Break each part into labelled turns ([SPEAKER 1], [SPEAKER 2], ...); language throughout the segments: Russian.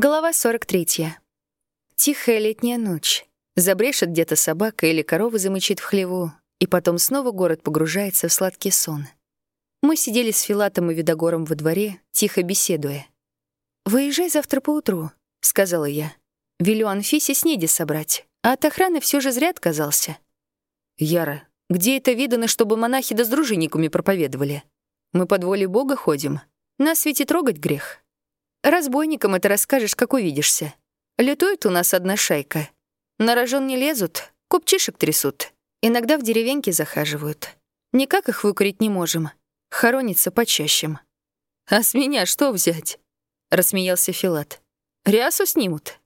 [SPEAKER 1] Глава 43. Тихая летняя ночь. Забрешет где-то собака или корова замычит в хлеву, и потом снова город погружается в сладкий сон. Мы сидели с Филатом и Видогором во дворе, тихо беседуя. «Выезжай завтра поутру», — сказала я. «Велю Анфисе снеди собрать, а от охраны все же зря отказался». «Яра, где это видано, чтобы монахи да с дружинниками проповедовали? Мы под волей Бога ходим. Нас ведь и трогать грех». Разбойникам это расскажешь, как увидишься. Летует у нас одна шайка. На рожон не лезут, купчишек трясут. Иногда в деревеньки захаживают. Никак их выкурить не можем. Хоронится почащем. «А с меня что взять?» — рассмеялся Филат. «Рясу снимут».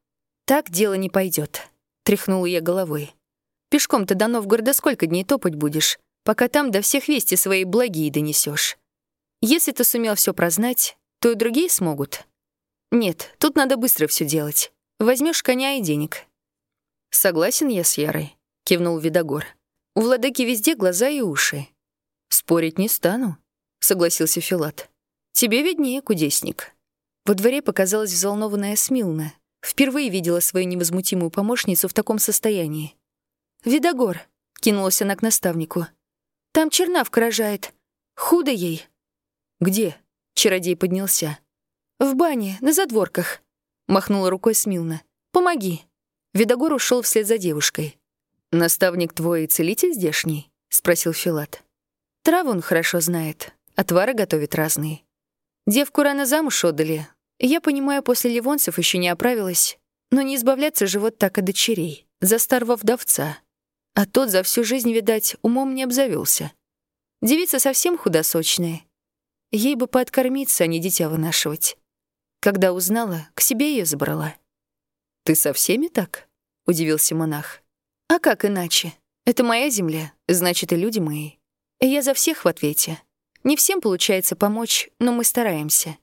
[SPEAKER 1] «Так дело не пойдет, тряхнула я головой. «Пешком-то до Новгорода сколько дней топать будешь, пока там до всех вести свои благие донесешь. Если ты сумел все прознать, то и другие смогут». «Нет, тут надо быстро все делать. Возьмешь коня и денег». «Согласен я с Ярой», — кивнул Видогор. «У владыки везде глаза и уши». «Спорить не стану», — согласился Филат. «Тебе виднее, кудесник». Во дворе показалась взволнованная Смилна. Впервые видела свою невозмутимую помощницу в таком состоянии. «Видогор», — кинулась она к наставнику. «Там чернавка рожает. Худо ей». «Где?» — чародей поднялся. «В бане, на задворках», — махнула рукой Смилна. «Помоги». Видогор ушел вслед за девушкой. «Наставник твой целитель здешний?» — спросил Филат. «Траву он хорошо знает, отвары готовит разные. Девку рано замуж отдали. Я понимаю, после ливонцев еще не оправилась, но не избавляться же вот так от дочерей, за старого вдовца. А тот за всю жизнь, видать, умом не обзавелся. Девица совсем худосочная. Ей бы пооткормиться, а не дитя вынашивать. Когда узнала, к себе ее забрала. «Ты со всеми так?» — удивился монах. «А как иначе? Это моя земля, значит, и люди мои. Я за всех в ответе. Не всем получается помочь, но мы стараемся».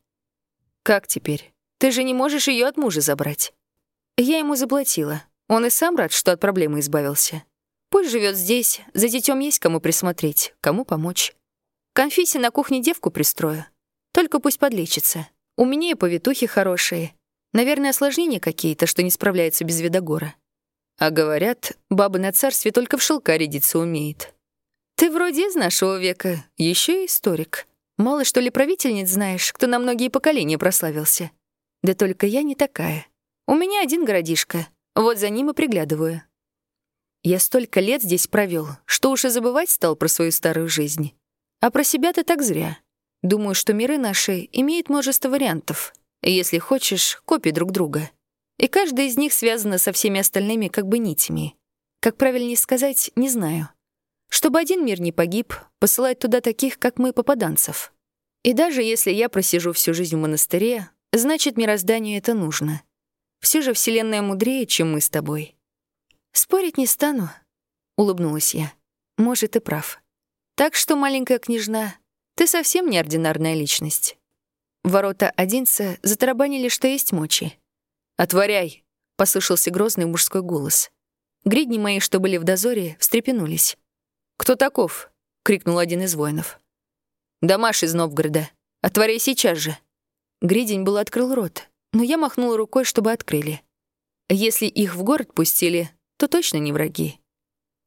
[SPEAKER 1] «Как теперь? Ты же не можешь ее от мужа забрать». Я ему заплатила. Он и сам рад, что от проблемы избавился. Пусть живет здесь, за детем есть кому присмотреть, кому помочь. Конфисе на кухне девку пристрою. Только пусть подлечится. У меня и повитухи хорошие. Наверное, осложнения какие-то, что не справляются без видогора. А говорят, баба на царстве только в шелка рядиться умеет. Ты вроде из нашего века, еще и историк. Мало что ли правительниц знаешь, кто на многие поколения прославился. Да только я не такая. У меня один городишко, вот за ним и приглядываю. Я столько лет здесь провел, что уж и забывать стал про свою старую жизнь. А про себя-то так зря. Думаю, что миры наши имеют множество вариантов. Если хочешь, копий друг друга. И каждая из них связана со всеми остальными как бы нитями. Как правильнее сказать, не знаю. Чтобы один мир не погиб, посылать туда таких, как мы, попаданцев. И даже если я просижу всю жизнь в монастыре, значит, мирозданию это нужно. Все же Вселенная мудрее, чем мы с тобой. Спорить не стану, — улыбнулась я. Может, и прав. Так что, маленькая княжна, ты совсем неординарная личность. Ворота Одинца затарабанили, что есть мочи. «Отворяй!» — послышался грозный мужской голос. Гридни мои, что были в дозоре, встрепенулись. «Кто таков?» — крикнул один из воинов. «Дамаш из Новгорода. Отворяй сейчас же!» Гридень был открыл рот, но я махнула рукой, чтобы открыли. Если их в город пустили, то точно не враги.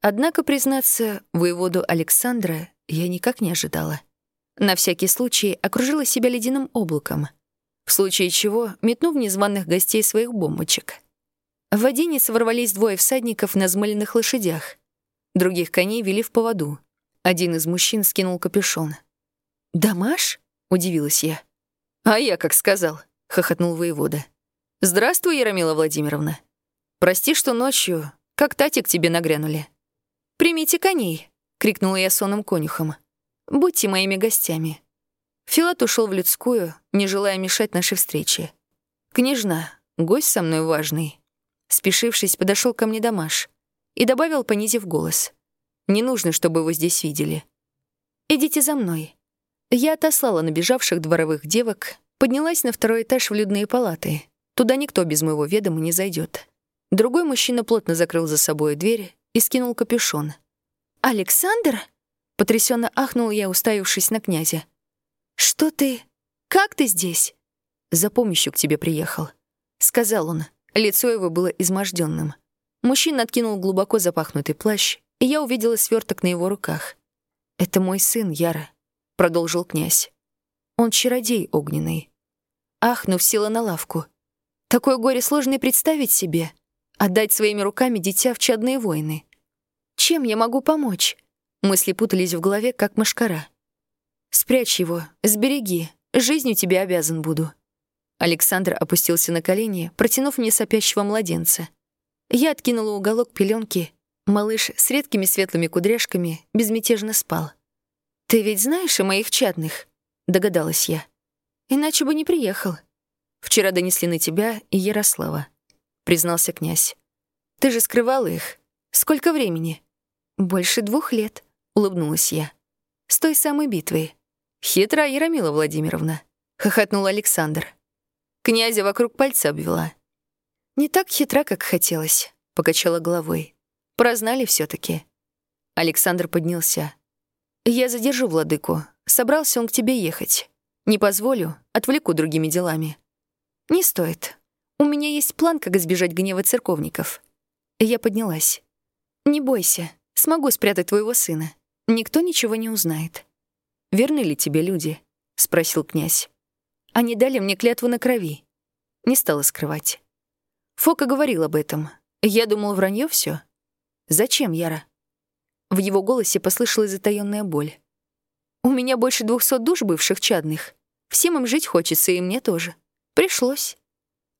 [SPEAKER 1] Однако, признаться, воеводу Александра я никак не ожидала. На всякий случай окружила себя ледяным облаком, в случае чего метнув незваных гостей своих бомбочек. В Одинец ворвались двое всадников на взмыленных лошадях. Других коней вели в поводу. Один из мужчин скинул капюшон. «Дамаш?» — удивилась я. «А я как сказал», — хохотнул воевода. «Здравствуй, Яромила Владимировна. Прости, что ночью, как тати к тебе нагрянули». «Примите коней», — крикнула я сонным конюхом. Будьте моими гостями». Филат ушел в людскую, не желая мешать нашей встрече. «Княжна, гость со мной важный». Спешившись, подошел ко мне Дамаш и добавил, понизив голос. «Не нужно, чтобы его здесь видели. Идите за мной». Я отослала набежавших дворовых девок, поднялась на второй этаж в людные палаты. Туда никто без моего ведома не зайдет. Другой мужчина плотно закрыл за собой дверь и скинул капюшон. «Александр?» Потрясенно ахнул я, уставившись на князя. «Что ты? Как ты здесь?» «За помощью к тебе приехал». сказал он. Лицо его было изможденным. Мужчина откинул глубоко запахнутый плащ, и я увидела сверток на его руках. «Это мой сын, Яра», — продолжил князь. «Он чародей огненный». Ахнув, села на лавку. Такое горе сложно и представить себе. Отдать своими руками дитя в чадные войны. Чем я могу помочь? Мысли путались в голове, как мошкара. «Спрячь его, сбереги, жизнью тебе обязан буду». Александр опустился на колени, протянув мне сопящего младенца. Я откинула уголок пеленки. Малыш с редкими светлыми кудряшками безмятежно спал. «Ты ведь знаешь о моих чадных?» — догадалась я. «Иначе бы не приехал. Вчера донесли на тебя и Ярослава», — признался князь. «Ты же скрывала их. Сколько времени?» «Больше двух лет», — улыбнулась я. «С той самой битвы». «Хитра, Яромила Владимировна», — хохотнул Александр. Князя вокруг пальца обвела. «Не так хитра, как хотелось», — покачала головой. «Прознали все таки Александр поднялся. «Я задержу владыку. Собрался он к тебе ехать. Не позволю, отвлеку другими делами». «Не стоит. У меня есть план, как избежать гнева церковников». Я поднялась. «Не бойся, смогу спрятать твоего сына. Никто ничего не узнает». «Верны ли тебе люди?» — спросил князь. «Они дали мне клятву на крови». Не стала скрывать. Фока говорил об этом. Я думал, вранье все. «Зачем, Яра?» В его голосе послышалась затаённая боль. «У меня больше двухсот душ бывших чадных. Всем им жить хочется, и мне тоже. Пришлось».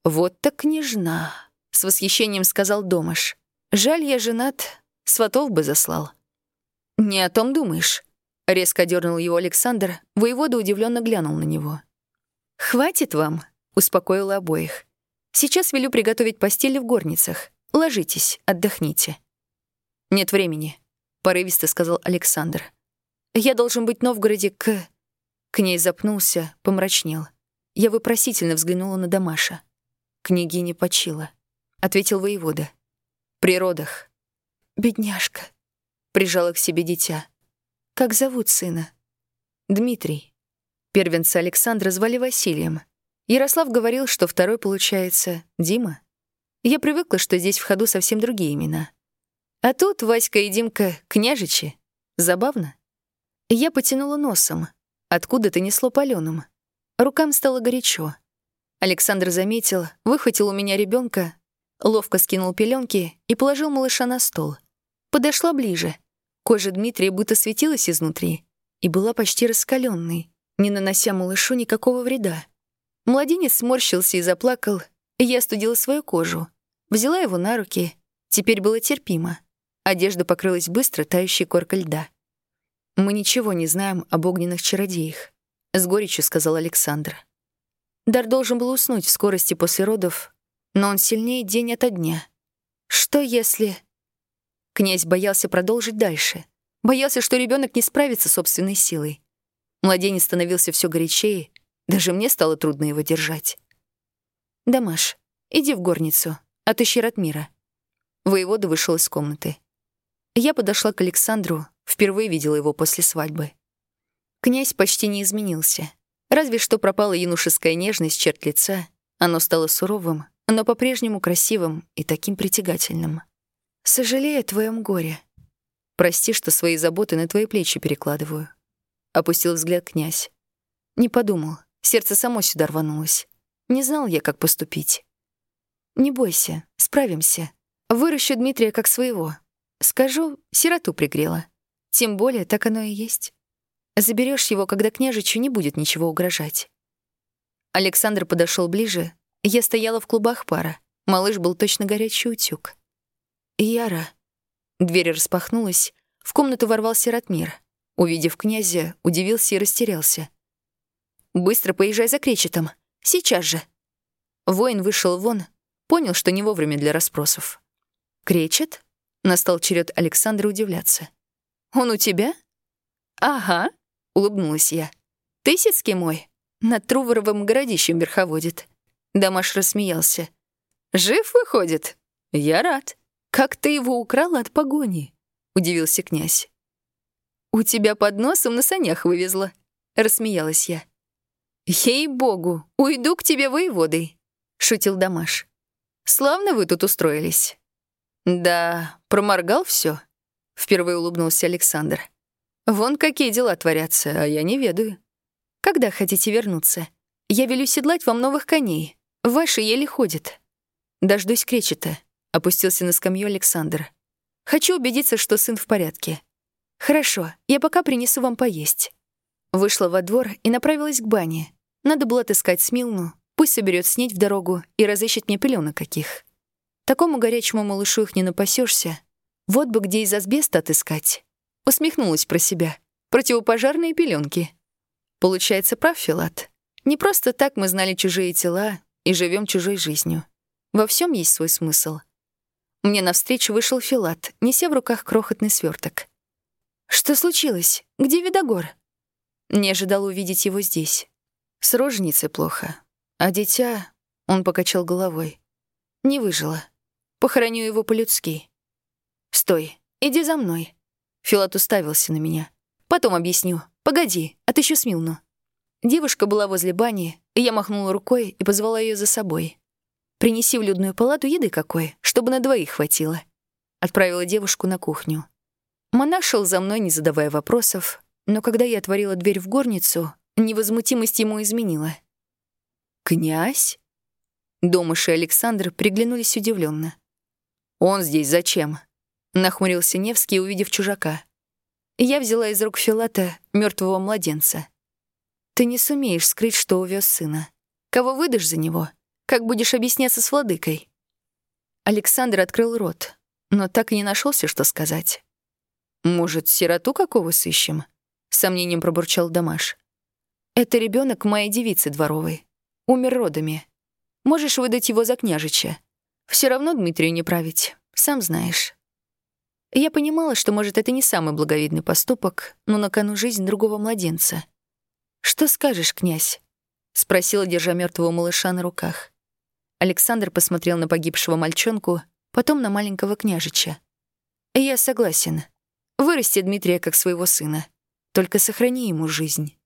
[SPEAKER 1] «Вот так княжна», — с восхищением сказал Домаш. «Жаль, я женат, сватов бы заслал». «Не о том думаешь», — резко дернул его Александр, воевода удивленно глянул на него. «Хватит вам», — успокоила обоих. «Сейчас велю приготовить постели в горницах. Ложитесь, отдохните». «Нет времени», — порывисто сказал Александр. «Я должен быть в Новгороде к...» Князь запнулся, помрачнел. Я вопросительно взглянула на Дамаша. «Княгиня почила», — ответил воевода. «При родах». «Бедняжка», — прижала к себе дитя. «Как зовут сына?» «Дмитрий». Первенца Александра звали Василием. Ярослав говорил, что второй, получается, Дима. Я привыкла, что здесь в ходу совсем другие имена. А тут Васька и Димка — княжичи. Забавно. Я потянула носом. Откуда-то несло палёным. Рукам стало горячо. Александр заметил, выхватил у меня ребенка, ловко скинул пеленки и положил малыша на стол. Подошла ближе. Кожа Дмитрия будто светилась изнутри и была почти раскаленной, не нанося малышу никакого вреда. Младенец сморщился и заплакал, и я остудила свою кожу. Взяла его на руки. Теперь было терпимо. Одежда покрылась быстро тающей коркой льда. «Мы ничего не знаем об огненных чародеях», — с горечью сказал Александр. Дар должен был уснуть в скорости после родов, но он сильнее день ото дня. Что если... Князь боялся продолжить дальше. Боялся, что ребенок не справится с собственной силой. Младенец становился все горячее, даже мне стало трудно его держать. «Дамаш, иди в горницу, отыщи Ратмира». Воевода вышел из комнаты. Я подошла к Александру, впервые видела его после свадьбы. Князь почти не изменился. Разве что пропала юношеская нежность черт лица, оно стало суровым, но по-прежнему красивым и таким притягательным. «Сожалею о твоем горе. Прости, что свои заботы на твои плечи перекладываю». Опустил взгляд князь. Не подумал, Сердце само сюда рванулось. Не знал я, как поступить. «Не бойся, справимся. Выращу Дмитрия как своего. Скажу, сироту пригрела. Тем более, так оно и есть. Заберешь его, когда княжичу не будет ничего угрожать». Александр подошел ближе. Я стояла в клубах пара. Малыш был точно горячий утюг. «Яра». Дверь распахнулась. В комнату ворвался Ратмир. Увидев князя, удивился и растерялся. Быстро поезжай за кречетом. Сейчас же». Воин вышел вон, понял, что не вовремя для расспросов. «Кречет?» — настал черед Александра удивляться. «Он у тебя?» «Ага», — улыбнулась я. «Тысяцкий мой. Над Труворовым городищем верховодит». Дамаш рассмеялся. «Жив, выходит? Я рад. Как ты его украл от погони?» — удивился князь. «У тебя под носом на санях вывезла», — рассмеялась я. «Ей-богу, уйду к тебе воеводой». шутил Дамаш. «Славно вы тут устроились». «Да, проморгал все. впервые улыбнулся Александр. «Вон какие дела творятся, а я не ведаю». «Когда хотите вернуться? Я велю седлать вам новых коней. Ваши еле ходят». «Дождусь кречета», — опустился на скамью Александр. «Хочу убедиться, что сын в порядке». «Хорошо, я пока принесу вам поесть». Вышла во двор и направилась к бане. Надо было отыскать Смилну, пусть соберет снеть в дорогу и разыщет мне пеленок каких. Такому горячему малышу их не напасешься. Вот бы где из асбеста отыскать. Усмехнулась про себя. Противопожарные пеленки. Получается, прав Филат. Не просто так мы знали чужие тела и живем чужой жизнью. Во всем есть свой смысл. Мне навстречу вышел Филат, неся в руках крохотный сверток. «Что случилось? Где Видогор?» Не ожидал увидеть его здесь. С роженицей плохо. А дитя... Он покачал головой. Не выжило. Похороню его по-людски. «Стой, иди за мной». Филат уставился на меня. «Потом объясню. Погоди, отыщу Смилну». Девушка была возле бани, и я махнула рукой и позвала ее за собой. «Принеси в людную палату еды какой, чтобы на двоих хватило». Отправила девушку на кухню. Монах шел за мной, не задавая вопросов, но когда я отворила дверь в горницу, невозмутимость ему изменила. «Князь?» Домыш и Александр приглянулись удивленно. «Он здесь зачем?» — нахмурился Невский, увидев чужака. Я взяла из рук Филата мертвого младенца. «Ты не сумеешь скрыть, что увез сына. Кого выдашь за него? Как будешь объясняться с владыкой?» Александр открыл рот, но так и не нашелся, что сказать. «Может, сироту какого сыщем?» — сомнением пробурчал Дамаш. «Это ребенок моей девицы дворовой. Умер родами. Можешь выдать его за княжича. Все равно Дмитрию не править, сам знаешь». Я понимала, что, может, это не самый благовидный поступок, но на кону жизнь другого младенца. «Что скажешь, князь?» — спросила, держа мертвого малыша на руках. Александр посмотрел на погибшего мальчонку, потом на маленького княжича. «Я согласен. Вырасти Дмитрия как своего сына. Только сохрани ему жизнь».